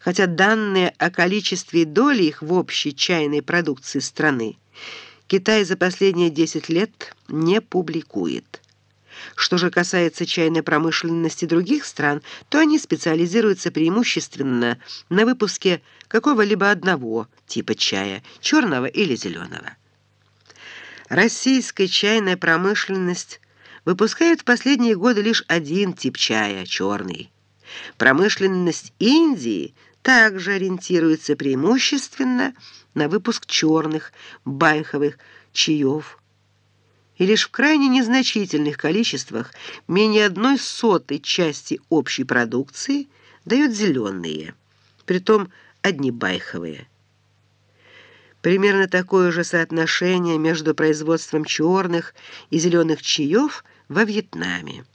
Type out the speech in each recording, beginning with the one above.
хотя данные о количестве и доле их в общей чайной продукции страны Китай за последние 10 лет не публикует. Что же касается чайной промышленности других стран, то они специализируются преимущественно на выпуске какого-либо одного типа чая, черного или зеленого. Российская чайная промышленность выпускает в последние годы лишь один тип чая – черный. Промышленность Индии также ориентируется преимущественно на выпуск черных байховых чаев – и лишь в крайне незначительных количествах, менее одной сотой части общей продукции, дают зеленые, притом одни байховые. Примерно такое же соотношение между производством черных и зеленых чаев во Вьетнаме.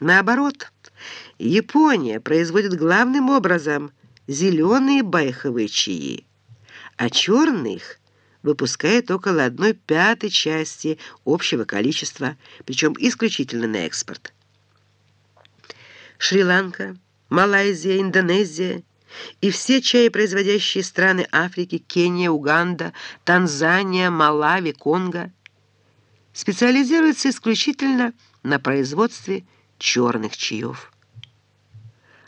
Наоборот, Япония производит главным образом зеленые байховые чаи, а черных – выпускает около одной пятой части общего количества, причем исключительно на экспорт. Шри-Ланка, Малайзия, Индонезия и все чаепроизводящие страны Африки, Кения, Уганда, Танзания, Малави, Конго специализируются исключительно на производстве черных чаев.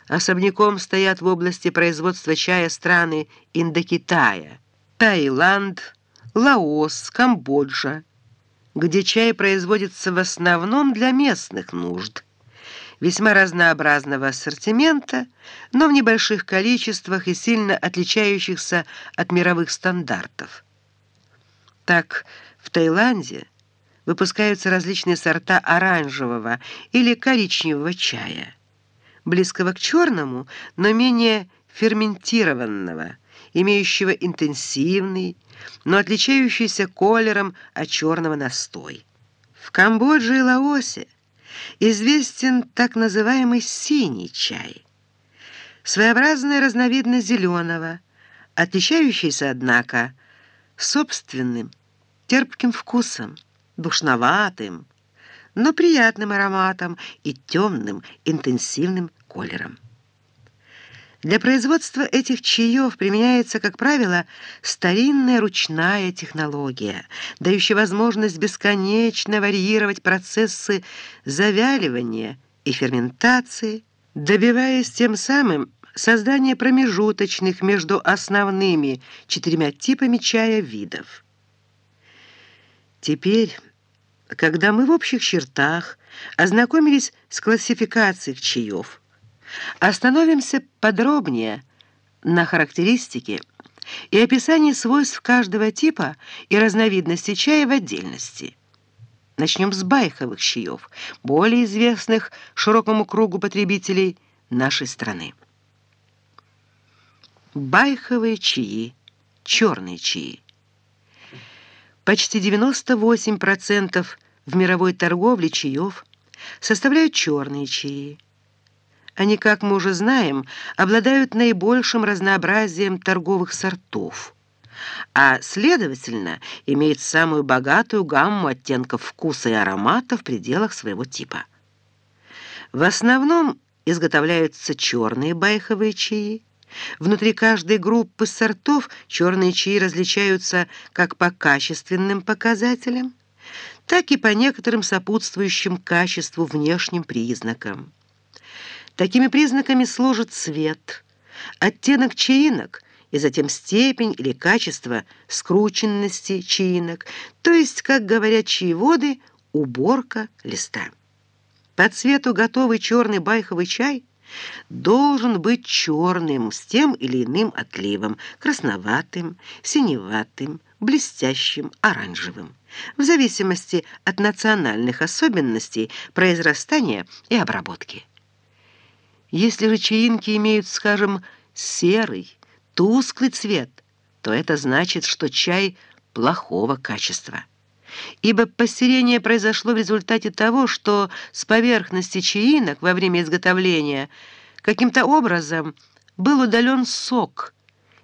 Особняком стоят в области производства чая страны Индокитая, Таиланд, Лаос, Камбоджа, где чай производится в основном для местных нужд, весьма разнообразного ассортимента, но в небольших количествах и сильно отличающихся от мировых стандартов. Так, в Таиланде выпускаются различные сорта оранжевого или коричневого чая, близкого к черному, но менее ферментированного, имеющего интенсивный, но отличающийся колером от черного настой. В Камбодже и Лаосе известен так называемый синий чай, своеобразная разновидность зеленого, отличающийся, однако, собственным терпким вкусом, душноватым, но приятным ароматом и темным интенсивным колером. Для производства этих чаев применяется, как правило, старинная ручная технология, дающая возможность бесконечно варьировать процессы завяливания и ферментации, добиваясь тем самым создания промежуточных между основными четырьмя типами чая видов. Теперь, когда мы в общих чертах ознакомились с классификацией чаев, Остановимся подробнее на характеристике и описании свойств каждого типа и разновидности чая в отдельности. Начнем с байховых чаев, более известных широкому кругу потребителей нашей страны. Байховые чаи, черные чаи. Почти 98% в мировой торговле чаев составляют черные чаи. Они, как мы уже знаем, обладают наибольшим разнообразием торговых сортов, а, следовательно, имеют самую богатую гамму оттенков вкуса и аромата в пределах своего типа. В основном изготовляются черные байховые чаи. Внутри каждой группы сортов черные чаи различаются как по качественным показателям, так и по некоторым сопутствующим качеству внешним признакам. Такими признаками служит цвет, оттенок чаинок и затем степень или качество скрученности чаинок, то есть, как говорят чаеводы, уборка листа. По цвету готовый черный байховый чай должен быть черным с тем или иным отливом, красноватым, синеватым, блестящим, оранжевым, в зависимости от национальных особенностей произрастания и обработки. Если же имеют, скажем, серый, тусклый цвет, то это значит, что чай плохого качества. Ибо посерение произошло в результате того, что с поверхности чаинок во время изготовления каким-то образом был удален сок,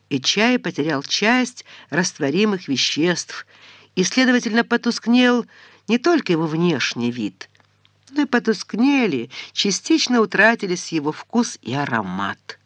и чай потерял часть растворимых веществ и, следовательно, потускнел не только его внешний вид – но и потускнели, частично утратились его вкус и аромат.